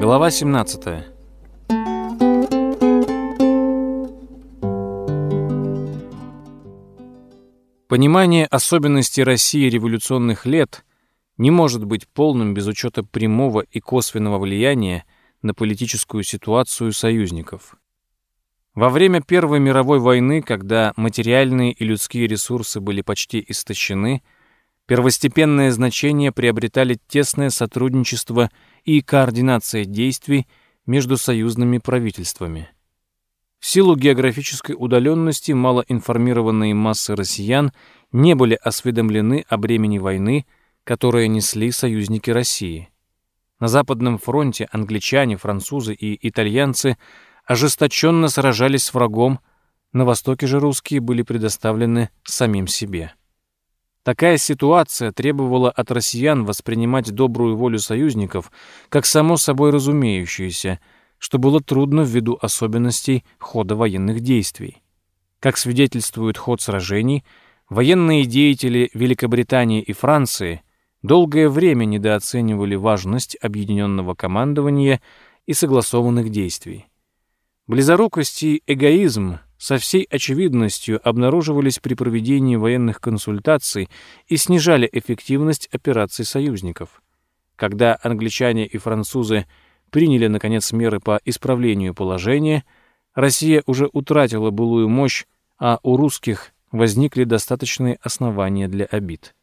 Глава 17. Понимание особенностей России революционных лет не может быть полным без учета прямого и косвенного влияния на политическую ситуацию союзников. Во время Первой мировой войны, когда материальные и людские ресурсы были почти истощены, первостепенное значение приобретали тесное сотрудничество и координация действий между союзными правительствами. В силу географической удаленности малоинформированные массы россиян не были осведомлены о бремени войны, которое несли союзники России. На Западном фронте англичане, французы и итальянцы – ожесточенно сражались с врагом, на Востоке же русские были предоставлены самим себе. Такая ситуация требовала от россиян воспринимать добрую волю союзников как само собой разумеющееся, что было трудно ввиду особенностей хода военных действий. Как свидетельствует ход сражений, военные деятели Великобритании и Франции долгое время недооценивали важность объединенного командования и согласованных действий. Близорукость и эгоизм со всей очевидностью обнаруживались при проведении военных консультаций и снижали эффективность операций союзников. Когда англичане и французы приняли, наконец, меры по исправлению положения, Россия уже утратила былую мощь, а у русских возникли достаточные основания для обид.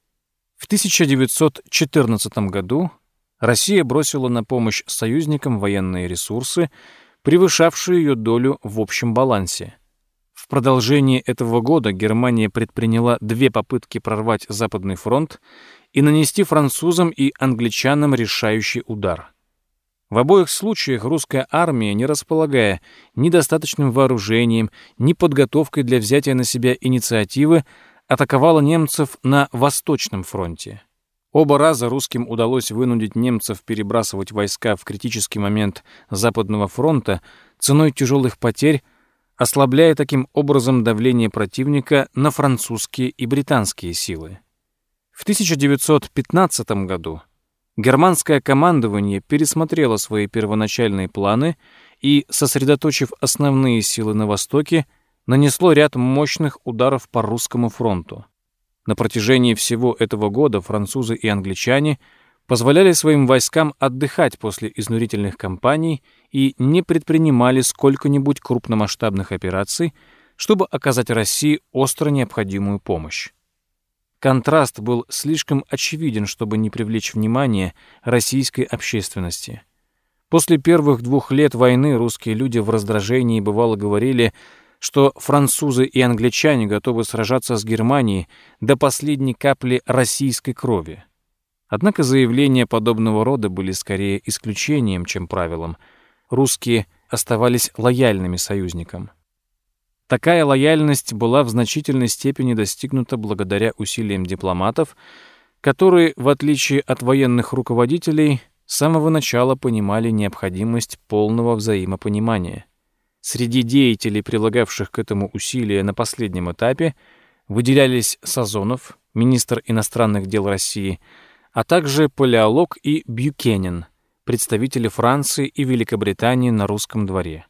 В 1914 году Россия бросила на помощь союзникам военные ресурсы, превышавшую ее долю в общем балансе. В продолжении этого года Германия предприняла две попытки прорвать Западный фронт и нанести французам и англичанам решающий удар. В обоих случаях русская армия, не располагая ни достаточным вооружением, ни подготовкой для взятия на себя инициативы, атаковала немцев на Восточном фронте. Оба раза русским удалось вынудить немцев перебрасывать войска в критический момент Западного фронта ценой тяжелых потерь, ослабляя таким образом давление противника на французские и британские силы. В 1915 году германское командование пересмотрело свои первоначальные планы и, сосредоточив основные силы на Востоке, нанесло ряд мощных ударов по русскому фронту. На протяжении всего этого года французы и англичане позволяли своим войскам отдыхать после изнурительных кампаний и не предпринимали сколько-нибудь крупномасштабных операций, чтобы оказать России остро необходимую помощь. Контраст был слишком очевиден, чтобы не привлечь внимание российской общественности. После первых двух лет войны русские люди в раздражении бывало говорили что французы и англичане готовы сражаться с Германией до последней капли российской крови. Однако заявления подобного рода были скорее исключением, чем правилом. Русские оставались лояльными союзникам. Такая лояльность была в значительной степени достигнута благодаря усилиям дипломатов, которые, в отличие от военных руководителей, с самого начала понимали необходимость полного взаимопонимания. Среди деятелей, прилагавших к этому усилия на последнем этапе, выделялись Сазонов, министр иностранных дел России, а также Палеолог и Бюкенен, представители Франции и Великобритании на русском дворе.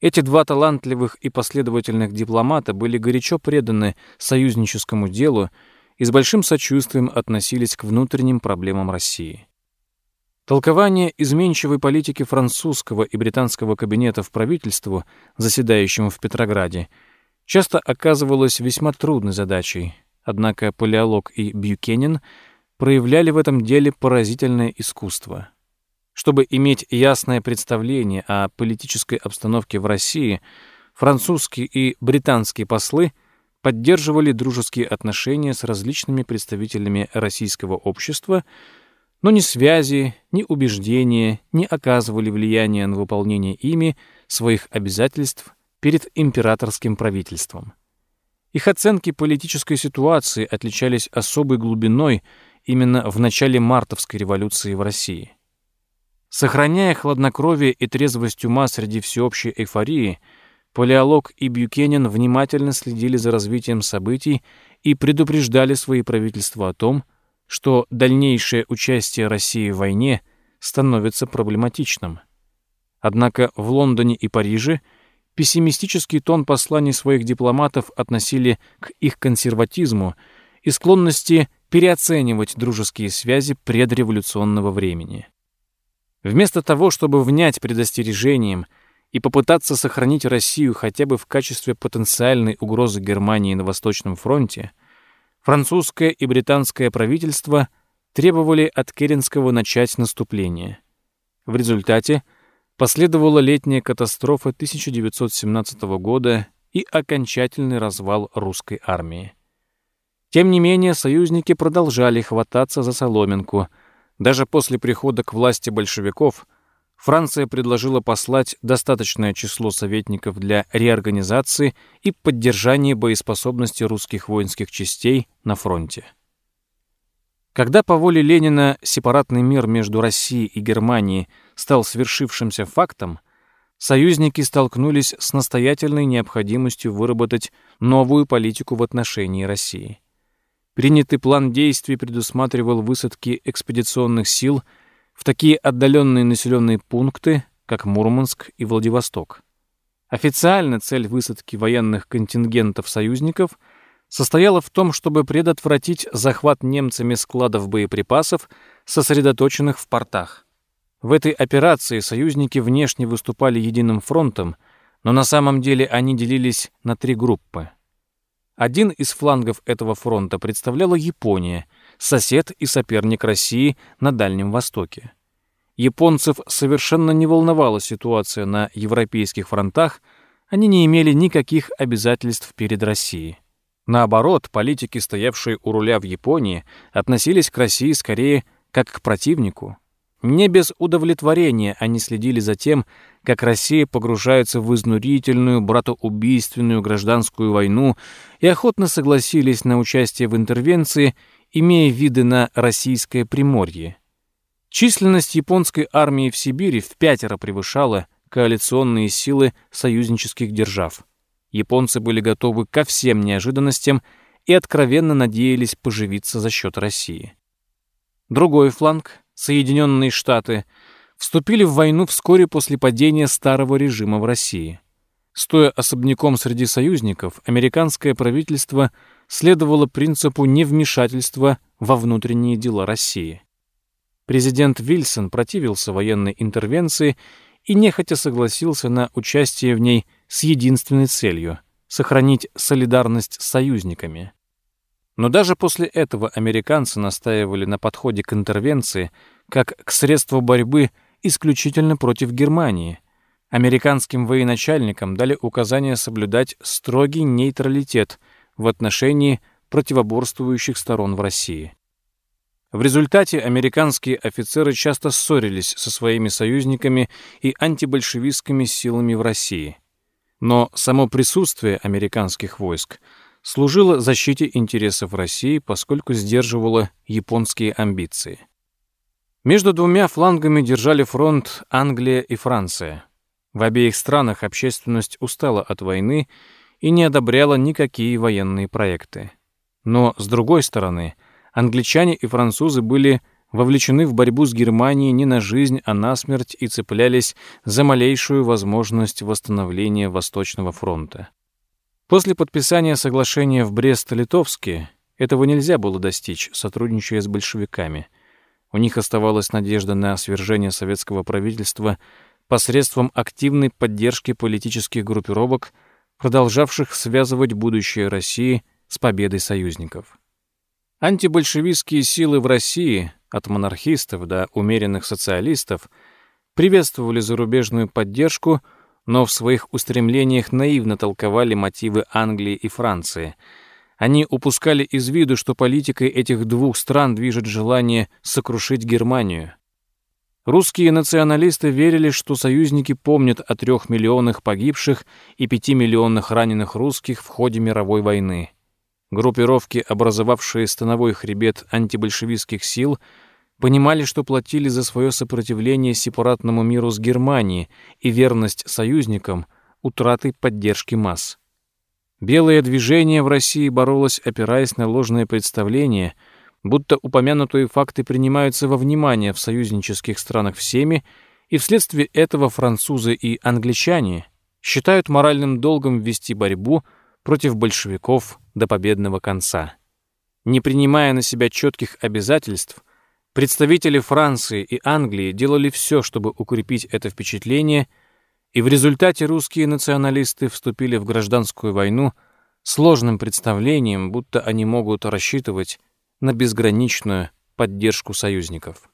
Эти два талантливых и последовательных дипломата были горячо преданы союзническому делу и с большим сочувствием относились к внутренним проблемам России. Толкование изменчивой политики французского и британского кабинетов правительству, заседающему в Петрограде, часто оказывалось весьма трудной задачей, однако Палеолог и Бьюкенен проявляли в этом деле поразительное искусство. Чтобы иметь ясное представление о политической обстановке в России, французские и британские послы поддерживали дружеские отношения с различными представителями российского общества – но ни связи, ни убеждения не оказывали влияния на выполнение ими своих обязательств перед императорским правительством. Их оценки политической ситуации отличались особой глубиной именно в начале мартовской революции в России. Сохраняя хладнокровие и трезвость ума среди всеобщей эйфории, Палеолог и Бюкенен внимательно следили за развитием событий и предупреждали свои правительства о том, что дальнейшее участие России в войне становится проблематичным. Однако в Лондоне и Париже пессимистический тон посланий своих дипломатов относили к их консерватизму и склонности переоценивать дружеские связи предреволюционного времени. Вместо того, чтобы внять предостережением и попытаться сохранить Россию хотя бы в качестве потенциальной угрозы Германии на Восточном фронте, французское и британское правительство требовали от Керенского начать наступление. В результате последовала летняя катастрофа 1917 года и окончательный развал русской армии. Тем не менее, союзники продолжали хвататься за соломинку. Даже после прихода к власти большевиков Франция предложила послать достаточное число советников для реорганизации и поддержания боеспособности русских воинских частей на фронте. Когда по воле Ленина сепаратный мир между Россией и Германией стал свершившимся фактом, союзники столкнулись с настоятельной необходимостью выработать новую политику в отношении России. Принятый план действий предусматривал высадки экспедиционных сил в такие отдаленные населенные пункты, как Мурманск и Владивосток. Официально цель высадки военных контингентов союзников состояла в том, чтобы предотвратить захват немцами складов боеприпасов, сосредоточенных в портах. В этой операции союзники внешне выступали единым фронтом, но на самом деле они делились на три группы. Один из флангов этого фронта представляла Япония, сосед и соперник России на Дальнем Востоке. Японцев совершенно не волновала ситуация на европейских фронтах, они не имели никаких обязательств перед Россией. Наоборот, политики, стоявшие у руля в Японии, относились к России скорее как к противнику. Не без удовлетворения они следили за тем, как Россия погружается в изнурительную, братоубийственную гражданскую войну и охотно согласились на участие в интервенции, имея виды на российское Приморье. Численность японской армии в Сибири в пятеро превышала коалиционные силы союзнических держав. Японцы были готовы ко всем неожиданностям и откровенно надеялись поживиться за счет России. Другой фланг, Соединенные Штаты, вступили в войну вскоре после падения старого режима в России. Стоя особняком среди союзников, американское правительство следовало принципу невмешательства во внутренние дела России. Президент Вильсон противился военной интервенции и нехотя согласился на участие в ней с единственной целью — сохранить солидарность с союзниками. Но даже после этого американцы настаивали на подходе к интервенции как к средству борьбы исключительно против Германии. Американским военачальникам дали указание соблюдать строгий нейтралитет в отношении противоборствующих сторон в России. В результате американские офицеры часто ссорились со своими союзниками и антибольшевистскими силами в России. Но само присутствие американских войск – служила защите интересов России, поскольку сдерживала японские амбиции. Между двумя флангами держали фронт Англия и Франция. В обеих странах общественность устала от войны и не одобряла никакие военные проекты. Но, с другой стороны, англичане и французы были вовлечены в борьбу с Германией не на жизнь, а на смерть и цеплялись за малейшую возможность восстановления Восточного фронта. После подписания соглашения в Брест-Литовске этого нельзя было достичь, сотрудничая с большевиками. У них оставалась надежда на свержение советского правительства посредством активной поддержки политических группировок, продолжавших связывать будущее России с победой союзников. Антибольшевистские силы в России, от монархистов до умеренных социалистов, приветствовали зарубежную поддержку – но в своих устремлениях наивно толковали мотивы Англии и Франции. Они упускали из виду, что политикой этих двух стран движет желание сокрушить Германию. Русские националисты верили, что союзники помнят о трех миллионах погибших и пяти миллионах раненых русских в ходе мировой войны. Группировки, образовавшие становой хребет антибольшевистских сил, понимали, что платили за свое сопротивление сепаратному миру с Германией и верность союзникам утратой поддержки масс. Белое движение в России боролось, опираясь на ложное представление, будто упомянутые факты принимаются во внимание в союзнических странах всеми, и вследствие этого французы и англичане считают моральным долгом вести борьбу против большевиков до победного конца. Не принимая на себя четких обязательств, представители Франции и Англии делали все, чтобы укрепить это впечатление, и в результате русские националисты вступили в гражданскую войну сложным представлением, будто они могут рассчитывать на безграничную поддержку союзников.